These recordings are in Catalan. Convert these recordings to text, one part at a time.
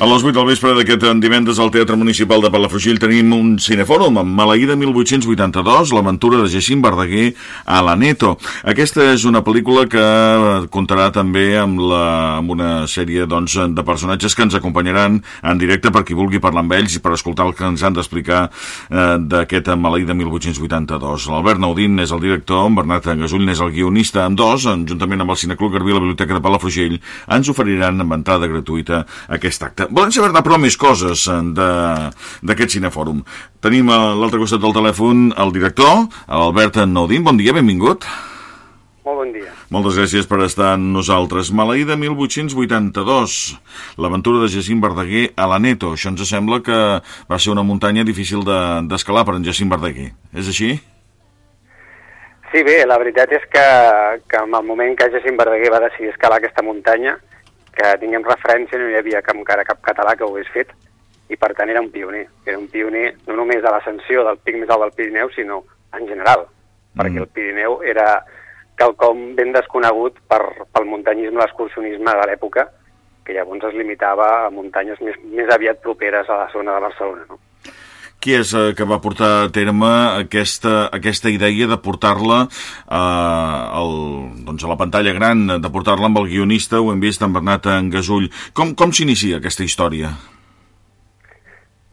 A les 8 del vespre d'aquest divendres al Teatre Municipal de Palafrugell tenim un cinefòrum amb Maleïda 1882, l'aventura de Jacint Verdaguer a la Neto. Aquesta és una pel·lícula que comptarà també amb, la, amb una sèrie doncs, de personatges que ens acompanyaran en directe per qui vulgui parlar amb ells i per escoltar el que ens han d'explicar eh, d'aquest Maleïda 1882. L'Albert Naudín és el director, en Bernat Gasull és el guionista, amb dos, juntament amb el Cineclub Garbí la Biblioteca de Palafrugell, ens oferiran amb entrada gratuïta aquest acte. Volem saber-ne però més coses eh, d'aquest cinefòrum. Tenim a l'altre costat del telèfon el director, l'Albert Naudín. Bon dia, benvingut. Molt bon dia. Moltes gràcies per estar amb nosaltres. Maleïda 1882, l'aventura de Jacint Verdaguer a la Neto. Això ens sembla que va ser una muntanya difícil d'escalar de, per en Jacint Verdaguer. És així? Sí, bé, la veritat és que, que en el moment que Jacint Verdaguer va decidir escalar aquesta muntanya, que tinguem referència, no hi havia cap, encara cap català que ho hagués fet, i per tant era un pioner. Era un pioner no només de l'ascensió del pic més alt del Pirineu, sinó en general, mm. perquè el Pirineu era quelcom ben desconegut per, pel muntanyisme i l'excursionisme de l'època, que llavors es limitava a muntanyes més, més aviat properes a la zona de Barcelona. No? Qui és eh, que va portar a terme aquesta, aquesta idea de portar-la eh, doncs a la pantalla gran, de portar-la amb el guionista, ho hem vist amb Bernat Gasull. Com, com s'inicia aquesta història?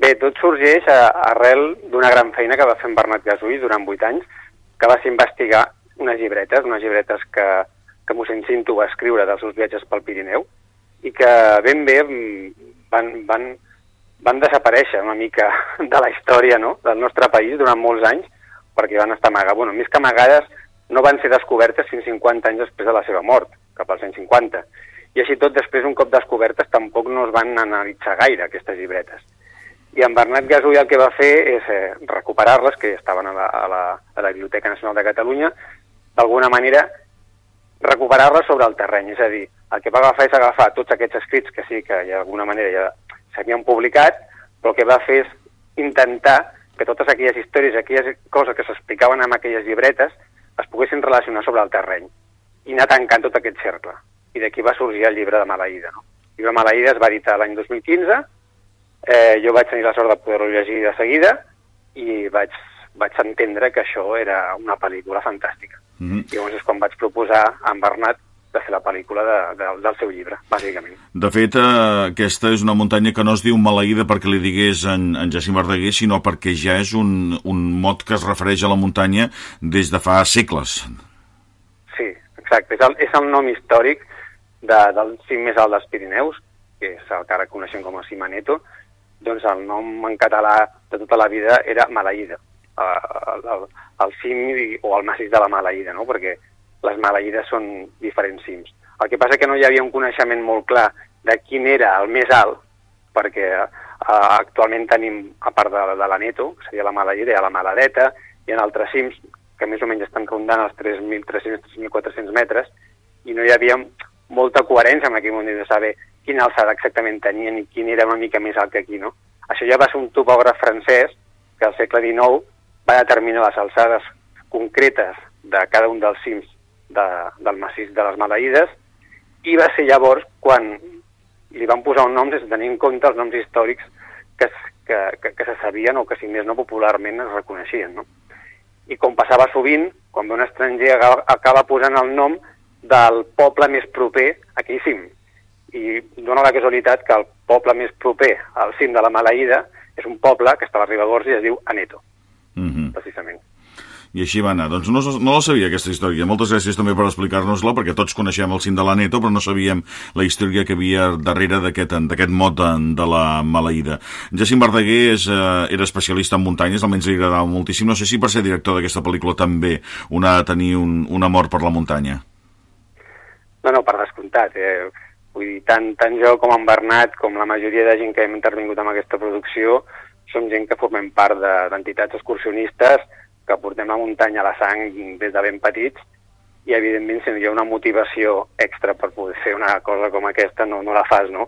Bé, tot sorgeix a, arrel d'una gran feina que va fer en Bernat Gasull durant vuit anys, que va ser investigar unes llibretes, unes llibretes que, que mossèn Cinto va escriure dels seus viatges pel Pirineu, i que ben bé mm, van, van van desaparèixer una mica de la història no? del nostre país durant molts anys, perquè van estar amagades. Bueno, més que amagades, no van ser descobertes fins 50 anys després de la seva mort, cap als anys 50. I així tot, després, un cop descobertes, tampoc no es van analitzar gaire, aquestes llibretes. I en Bernat Gasull el que va fer és eh, recuperar-les, que estaven a la, a, la, a la Biblioteca Nacional de Catalunya, d'alguna manera recuperar-les sobre el terreny. És a dir, el que va agafar és agafar tots aquests escrits que sí que d'alguna manera ja s'havien publicat, però el que va fer és intentar que totes aquelles històries, aquelles coses que s'explicaven en aquelles llibretes es poguessin relacionar sobre el terreny i anar tancant tot aquest cercle. I d'aquí va sorgir el llibre de Maleïda. No? El llibre de Maleïda es va editar l'any 2015, eh, jo vaig tenir la sort de poder-lo llegir de seguida i vaig, vaig entendre que això era una pel·lícula fantàstica. Mm -hmm. I llavors és quan vaig proposar a en Bernat de fer la pel·lícula de, de, del seu llibre, bàsicament. De fet, eh, aquesta és una muntanya que no es diu maleïda perquè li digués en, en Jacint Verdaguer, sinó perquè ja és un, un mot que es refereix a la muntanya des de fa segles. Sí, exacte. És el, és el nom històric de, del cim més alt dels Pirineus, que és el que ara coneixem com a Simaneto, doncs el nom en català de tota la vida era Maleïda, el, el, el cim o el massís de la Maleïda, no? perquè les maleïdes són diferents cims. El que passa que no hi havia un coneixement molt clar de quin era el més alt, perquè eh, actualment tenim, a part de, de la Neto, que seria la Maleïda, hi la Maladeta, i en altres cims que més o menys estan rondant els 3.300-3.400 metres, i no hi havia molta coherència en aquell moment de saber quina alçada exactament tenien i quin era una mica més alt que aquí, no? Això ja va ser un topògraf francès que al segle XIX va determinar les alçades concretes de cada un dels cims de, del massís de les Maleïdes, i va ser llavors quan li van posar un nom sense tenir en compte els noms històrics que, que, que, que se sabien o que, si més no, popularment es reconeixien. No? I com passava sovint, quan un estranger acaba, acaba posant el nom del poble més proper a aquell cim. I dona la casualitat que el poble més proper al cim de la Maleïda és un poble que està a la Ribagorça i es diu Aneto, mm -hmm. precisament i així va anar. Doncs no, no la sabia, aquesta història. Moltes gràcies també per explicar-nos-la, perquè tots coneixem el cim de la Neto, però no sabíem la història que havia darrere d'aquest mot de, de la maleïda. Jacint Verdaguer és, eh, era especialista en muntanyes, almenys li agradava moltíssim. No sé si per ser director d'aquesta pel·lícula també una ha de tenir un, un amor per la muntanya. No, no, per descomptat. Eh? Vull dir, tant, tant jo com en Bernat, com la majoria de gent que hem intervingut en aquesta producció, som gent que formem part d'entitats de, excursionistes, que portem la muntanya a la sang des de ben petits i evidentment si no hi ha una motivació extra per poder fer una cosa com aquesta no, no la fas, no?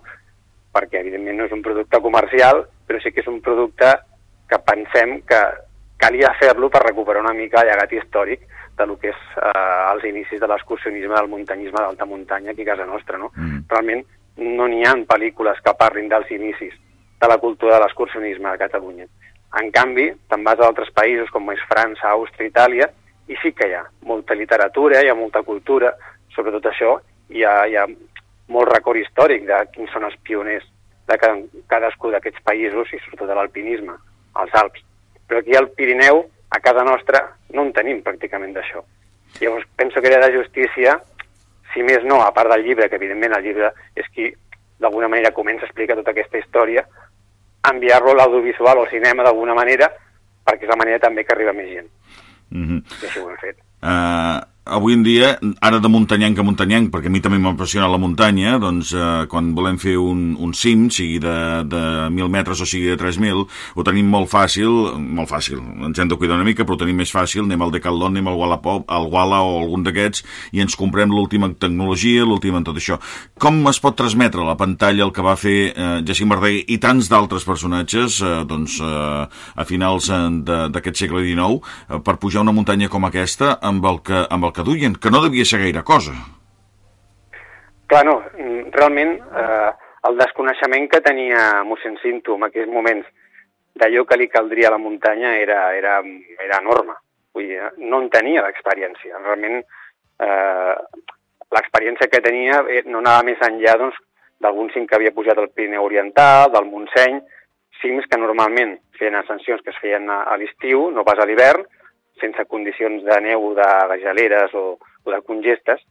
Perquè evidentment no és un producte comercial, però sí que és un producte que pensem que calia fer-lo per recuperar una mica el llegat històric de lo que és eh, els inicis de l'excursionisme del muntanyisme d'alta muntanya aquí a casa nostra, no? Mm. Realment no n'hi ha pel·lícules que parlin dels inicis de la cultura de l'excursionisme a Catalunya. En canvi, te'n vas a altres països com és França, Àustria, Itàlia, i sí que hi ha molta literatura, hi ha molta cultura sobre tot això, hi ha, hi ha molt record històric de quins són els pioners de cadascú d'aquests països i sobretot de l'alpinisme, als Alps. Però aquí al Pirineu, a casa nostra, no en tenim pràcticament d'això. Llavors penso que era de justícia, si més no, a part del llibre, que evidentment el llibre és qui d'alguna manera comença a explicar tota aquesta història, enviar-lo a l'audiovisual o al cinema d'alguna manera, perquè és la manera també que arriba més gent. Mm -hmm. I així ho hem fet. Uh, avui en dia, ara de muntanyenc a muntanyenc, perquè a mi també m'apassiona la muntanya, doncs eh, quan volem fer un, un cim, sigui de, de 1.000 metres o sigui de 3.000, ho tenim molt fàcil, molt fàcil, ens hem de cuidar una mica, però ho tenim més fàcil, anem al Decathlon, anem al Wallapop, al Walla o algun d'aquests, i ens comprem l'última tecnologia, l'última en tot això. Com es pot transmetre la pantalla el que va fer eh, Jacint Verdaguer i tants d'altres personatges, eh, doncs, eh, a finals eh, d'aquest segle XIX, eh, per pujar una muntanya com aquesta, amb el que, amb el que que duien, que no devia ser gaire cosa. Clar, no, realment eh, el desconeixement que tenia mossèn Cinto en aquells moments d'allò que li caldria a la muntanya era, era, era enorme. Vull dir, no en tenia l'experiència. Realment eh, l'experiència que tenia eh, no anava més enllà doncs, d'algun cim que havia pujat al Pirineu Oriental, del Montseny, cims que normalment feien ascensions que es feien a, a l'estiu, no pas a l'hivern, sense condicions de neu, de, de geleres o, o de congestes,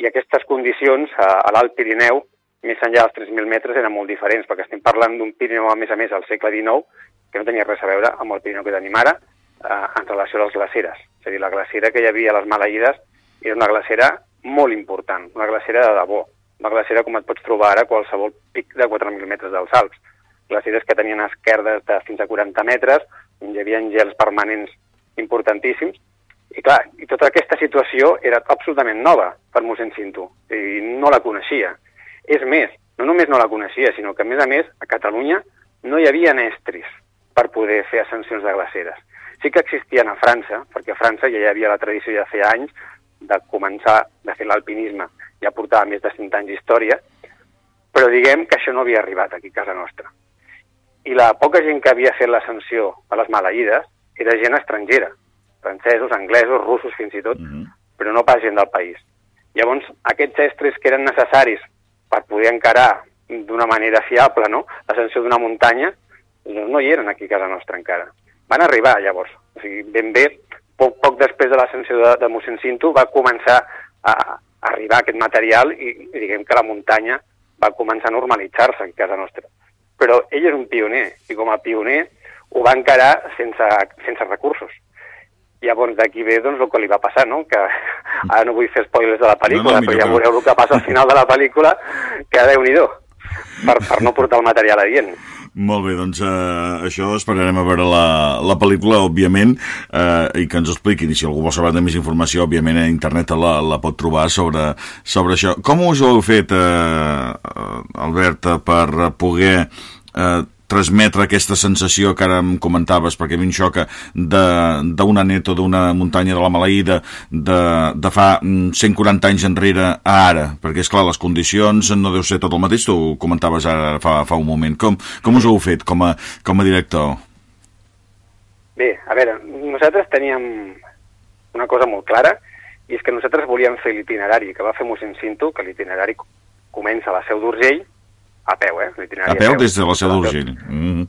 i aquestes condicions a, a l'Alt Pirineu, més enllà dels 3.000 metres, eren molt diferents, perquè estem parlant d'un Pirineu, a més a més, al segle XIX, que no tenia res a veure amb el Pirineu que tenim ara, eh, en relació a les glaceres. És a dir, la glacera que hi havia a les Maleïdes era una glacera molt important, una glacera de debò, una glacera com et pots trobar ara a qualsevol pic de 4.000 metres dels Alps. Glaceres que tenien esquerdes de fins a 40 metres, on hi havia gels permanents importantíssims, i clar, i tota aquesta situació era absolutament nova per mossèn Cinto, i no la coneixia. És més, no només no la coneixia, sinó que a més a més a Catalunya no hi havia estris per poder fer ascensions de glaceres. Sí que existien a França, perquè a França ja hi havia la tradició ja feia anys de començar de fer l'alpinisme, ja portava més de 100 anys d'història, però diguem que això no havia arribat aquí a casa nostra. I la poca gent que havia fet l'ascensió a les Maleïdes era gent estrangera, francesos, anglesos, russos fins i tot, mm -hmm. però no pas gent del país. Llavors, aquests estres que eren necessaris per poder encarar d'una manera fiable no? l'ascensió d'una muntanya, doncs no hi eren aquí a casa nostra encara. Van arribar llavors, o sigui, ben bé, poc, poc després de l'ascensió de, de mossèn Cinto va començar a, a arribar aquest material i, i diguem que la muntanya va començar a normalitzar-se aquí a casa nostra. Però ell és un pioner, i com a pioner ho va encarar sense, sense recursos. Llavors d'aquí ve doncs, el que li va passar, no? que ara no vull fer spoilers de la pel·lícula, no, no, però ja veureu el que passa al final de la pel·lícula, que déu nhi per, per no portar el material adient. Molt bé, doncs eh, això esperarem a veure la, la pel·lícula, òbviament, eh, i que ens expliquin. I si algú vol saber de més informació, òbviament a internet la, la pot trobar sobre, sobre això. Com us ho heu fet, eh, Albert, per poder eh, transmetre aquesta sensació que ara em comentaves, perquè a mi em xoca d'una neto d'una muntanya de la Maleïda de, de fa 140 mm, anys enrere a ara, perquè és clar, les condicions no deu ser tot el mateix, tu ho comentaves ara fa, fa un moment. Com, com us ho heu fet com a, com a director? Bé, a veure, nosaltres teníem una cosa molt clara, i és que nosaltres volíem fer l'itinerari que va fer mossèn Cinto, que l'itinerari comença a la Seu d'Urgell, a peu, eh? A peu des de la Seu d'Urgell. Mm -hmm.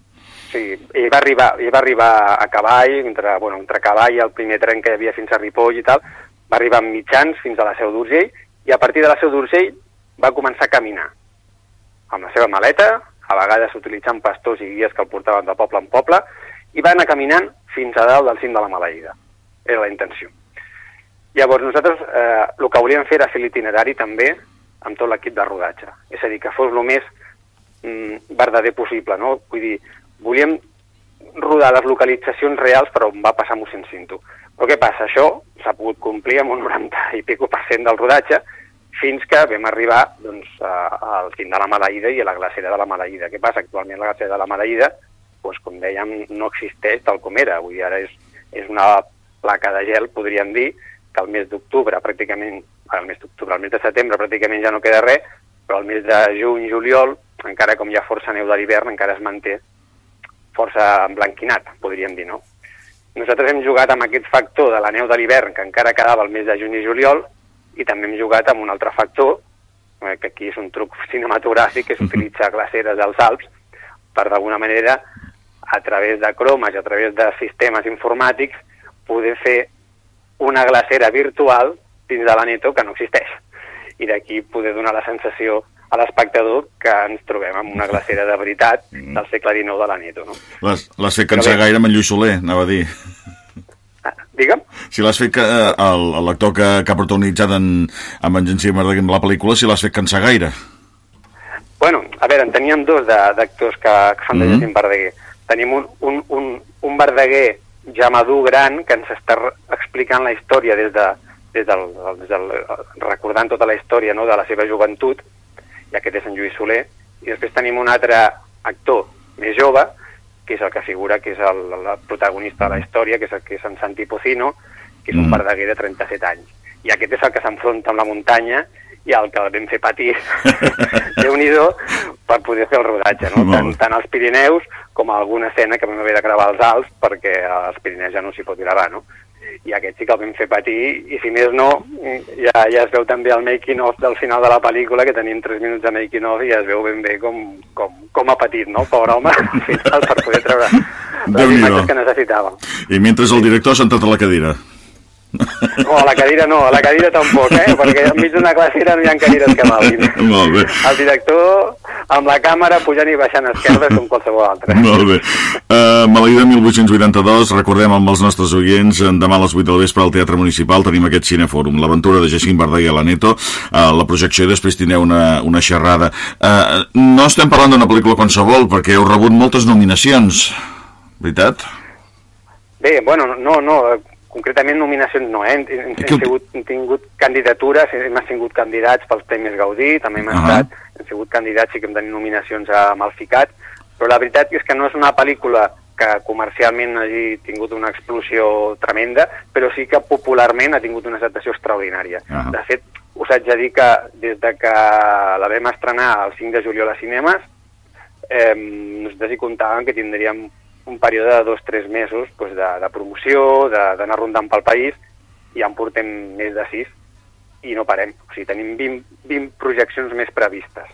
Sí, ell va arribar, ell va arribar a cavall, entre, bueno, entre cavall, el primer tren que hi havia fins a Ripoll i tal, va arribar amb mitjans fins a la Seu d'Urgell, i a partir de la Seu d'Urgell va començar a caminar, amb la seva maleta, a vegades utilitzant pastors i guies que el portaven de poble en poble, i va anar caminant fins a dalt del cim de la Maleïda. Era la intenció. Llavors, nosaltres eh, el que volíem fer era fer l'itinerari també amb tot l'equip de rodatge. És a dir, que fos el més mm, verdader possible, no? Vull dir, volíem rodar les localitzacions reals però on va passar mossèn Cinto. Però què passa? Això s'ha pogut complir amb un 90 i pico per cent del rodatge fins que vam arribar doncs, al cim de la Maleïda i a la glacera de la Maleïda. Què passa? Actualment la glacera de la Maleïda, doncs, com dèiem, no existeix tal com era. Vull dir, ara és, és una placa de gel, podríem dir, que el mes d'octubre pràcticament, el mes d'octubre, el mes de setembre pràcticament ja no queda res, però el mes de juny, juliol, encara com hi ha força neu de l'hivern, encara es manté força emblanquinat, podríem dir, no? Nosaltres hem jugat amb aquest factor de la neu de l'hivern, que encara quedava el mes de juny i juliol, i també hem jugat amb un altre factor, eh, que aquí és un truc cinematogràfic, que és utilitzar glaceres dels Alps per d'alguna manera, a través de cromes a través de sistemes informàtics, poder fer una glacera virtual dins de l'Aneto que no existeix. I d'aquí poder donar la sensació a l'espectador que ens trobem amb una glacera de veritat mm. del segle XIX de l'Aneto. No? L'has fet cansar gaire amb en Lluís Soler, anava a dir. Ah, digue'm? Si l'has fet, eh, l'actor que, que ha protagonitzat en, amb en Gencí Verdaguer en la pel·lícula, si l'has fet cansar gaire. Bueno, a veure, en teníem dos d'actors que, que fan de mm -hmm. Jacint Verdaguer. Tenim un, un, un, un Verdaguer ja madur gran que ens està explicant la història des de, des del, des del, recordant tota la història no, de la seva joventut, i aquest és en Lluís Soler, i després tenim un altre actor més jove, que és el que figura que és el, el protagonista de la història, que és, el, que és en Santi Pocino, que és mm. un verdaguer de 37 anys. I aquest és el que s'enfronta amb la muntanya i el que el vam fer patir, déu nhi per poder fer el rodatge, no? Tant, tant als Pirineus com a alguna escena que vam haver de gravar als Alps perquè als Pirineus ja no s'hi pot gravar, no? I aquest sí que el vam fer patir, i si més no, ja, ja es veu també el making of del final de la pel·lícula, que tenim 3 minuts de making of, i ja es veu ben bé com, com, com ha patit, no? Pobre home, al final, per poder treure les imatges que necessitava. I mentre el director s'ha entrat a la cadira. No, a la cadira no, a la cadira tampoc, eh? perquè enmig d'una classera no hi ha cadires que valguin. Molt bé. El director amb la càmera pujant i baixant esquerdes com qualsevol altre. Molt bé. Uh, Maleïda 1882, recordem amb els nostres oients, demà a les 8 del vespre al Teatre Municipal tenim aquest cinefòrum, l'aventura de Jacint Verdaguer a la Neto, uh, la projecció i després tindreu una, una xerrada. Uh, no estem parlant d'una pel·lícula qualsevol, perquè heu rebut moltes nominacions, veritat? Bé, bueno, no, no, concretament nominacions no, eh? hem, hem, hem, sigut, hem tingut candidatures, hem tingut candidats pels Premis Gaudí, també hem uh -huh. estat, hem sigut candidats i que hem tenit nominacions a Malficat, però la veritat és que no és una pel·lícula que comercialment hagi tingut una explosió tremenda, però sí que popularment ha tingut una acceptació extraordinària. Uh -huh. De fet, us haig de dir que des de que la vam estrenar el 5 de juliol a cinemes, eh, nosaltres hi comptàvem que tindríem un període de dos o tres mesos pues, de, de promoció, d'anar rondant pel país, i ja en portem més de sis i no parem. O sigui, tenim 20, 20 projeccions més previstes.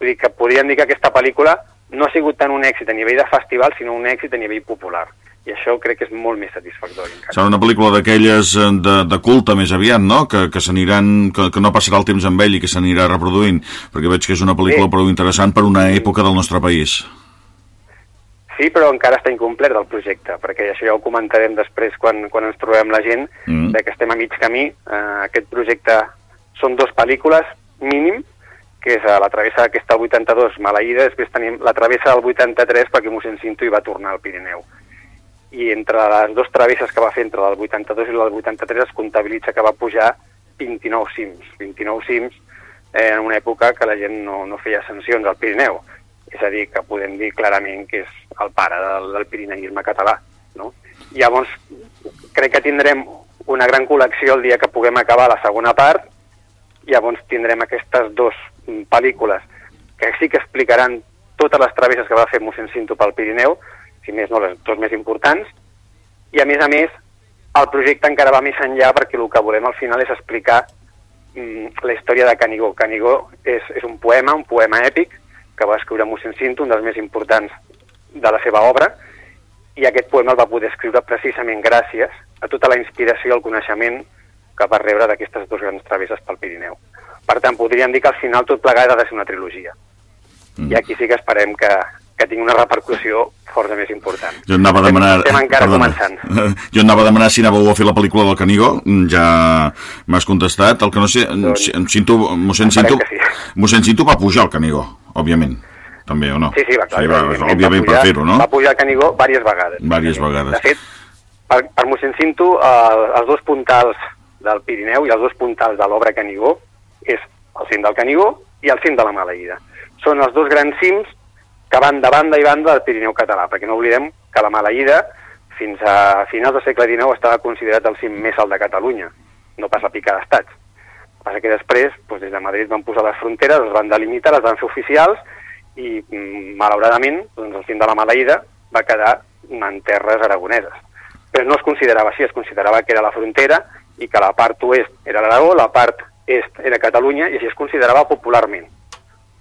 Vull dir que podríem dir que aquesta pel·lícula no ha sigut tant un èxit a nivell de festival, sinó un èxit a nivell popular. I això crec que és molt més satisfactori. Encara. Serà una pel·lícula d'aquelles eh, de, de culte més aviat, no? Que, que s'aniran, que, que no passarà el temps amb ell i que s'anirà reproduint, perquè veig que és una pel·lícula sí. prou interessant per una època del nostre país. Sí, però encara està incomplet el projecte, perquè això ja ho comentarem després quan, quan ens trobem la gent, mm. de que estem a mig camí. Uh, aquest projecte són dues pel·lícules, mínim, que és uh, la travessa aquesta del 82, Maleïda, després tenim la travessa del 83 perquè mossèn Cinto hi va tornar al Pirineu. I entre les dues travesses que va fer entre el 82 i el 83 es comptabilitza que va pujar 29 cims, 29 cims eh, en una època que la gent no, no feia sancions al Pirineu és a dir, que podem dir clarament que és el pare del, del pirineïsme català. No? Llavors, crec que tindrem una gran col·lecció el dia que puguem acabar la segona part, llavors tindrem aquestes dues pel·lícules que sí que explicaran totes les travesses que va fer mossèn Cinto pel Pirineu, si més no les dues més importants, i a més a més el projecte encara va més enllà perquè el que volem al final és explicar mm, la història de Canigó. Canigó és, és un poema, un poema èpic, que va escriure mossèn Cinto, un dels més importants de la seva obra, i aquest poema el va poder escriure precisament gràcies a tota la inspiració i el coneixement que va rebre d'aquestes dues grans travesses pel Pirineu. Per tant, podríem dir que al final tot plegat ha de ser una trilogia. Mm. I aquí sí que esperem que, que tingui una repercussió força més important. Jo anava a demanar... Estem encara perdona, començant. Jo anava a demanar si anàveu a fer la pel·lícula del Canigó, ja m'has contestat. El que no sé, doncs, Cinto, mossèn Cinto, sí. mossèn Cinto va pujar al Canigó òbviament, també, o no? Sí, sí, va, clar. Sí, va, òbviament pujar, per fer-ho, no? Va pujar Canigó diverses vegades. Diverses vegades. De fet, per, per mossèn Cinto, eh, els dos puntals del Pirineu i els dos puntals de l'obra Canigó és el cim del Canigó i el cim de la Maleïda. Són els dos grans cims que van de banda i banda del Pirineu català, perquè no oblidem que la Maleïda fins a finals del segle XIX estava considerat el cim més alt de Catalunya, no pas la pica d'estats. Passa que després, doncs, des de Madrid van posar les fronteres, les van delimitar, les van fer oficials i, mm, malauradament, doncs, el fin de la maleïda va quedar en terres aragoneses. Però no es considerava així, es considerava que era la frontera i que la part oest era l'Aragó, la part est era Catalunya, i així es considerava popularment,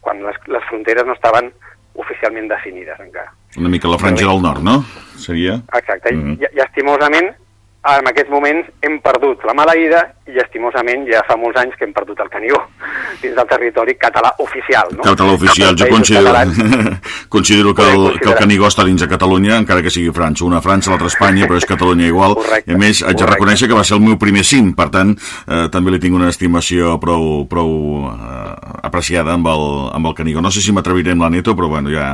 quan les, les fronteres no estaven oficialment definides encara. Una mica la franja del nord, no? Seria? Exacte. Mm -hmm. I, llastimosament, en aquests moments hem perdut la maleïda i llastimosament ja fa molts anys que hem perdut el Canigó dins del territori català oficial. No? Català oficial, jo considero, considero que el, que el Canigó està dins de Catalunya, encara que sigui França. Una França, l'altra Espanya, però és Catalunya igual. Correcte, I a més, haig de reconèixer que va ser el meu primer cim, per tant, eh, també li tinc una estimació prou, prou eh, apreciada amb el, amb el Canigó. No sé si m'atreviré amb la Neto, però bueno, ja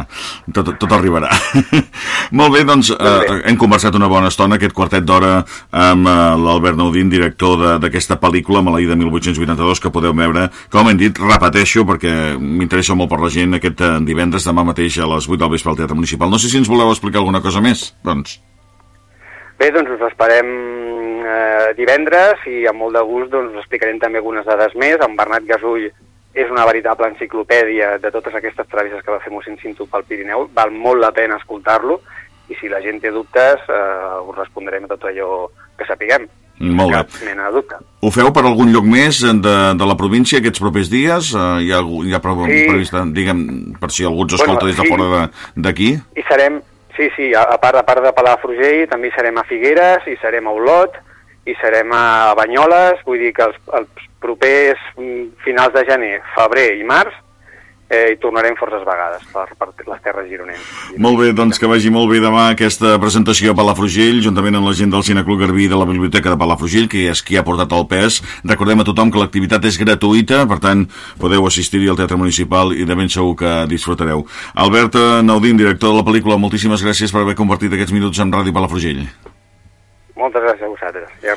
tot, tot arribarà. Molt bé, doncs eh, hem conversat una bona estona, aquest quartet d'hora amb eh, l'Albert Naudín, director d'aquesta pel·lícula, Maleïda 1882, que podeu veure, com hem dit, repeteixo, perquè m'interessa molt per la gent, aquest eh, divendres, demà mateix a les 8 del vespre al Teatre Municipal. No sé si ens voleu explicar alguna cosa més, doncs. Bé, doncs us esperem eh, divendres i amb molt de gust doncs, us explicarem també algunes dades més. En Bernat Gasull és una veritable enciclopèdia de totes aquestes travesses que va fer mossèn Cinto pel Pirineu. Val molt la pena escoltar-lo i si la gent té dubtes eh, us respondrem a tot allò que sapiguem. Molt bé. Cap mena de dubte. Ho feu per algun lloc més de, de la província aquests propers dies? Uh, hi ha, hi ha prou, sí. prevista, diguem, per si algú ens escolta bueno, des de sí. fora d'aquí? I serem, sí, sí, a, a part, a part de Palafrugell també serem a Figueres, i serem a Olot, i serem a Banyoles, vull dir que els, els propers mm, finals de gener, febrer i març eh, hi tornarem forces vegades per, per les terres gironenques. Molt bé, doncs que vagi molt bé demà aquesta presentació a Palafrugell, juntament amb la gent del Cineclub Garbí de la Biblioteca de Palafrugell, que és qui ha portat el pes. Recordem a tothom que l'activitat és gratuïta, per tant, podeu assistir-hi al Teatre Municipal i de ben segur que disfrutareu. Albert Naudín, director de la pel·lícula, moltíssimes gràcies per haver compartit aquests minuts amb Ràdio Palafrugell. Moltes gràcies a vosaltres. Ja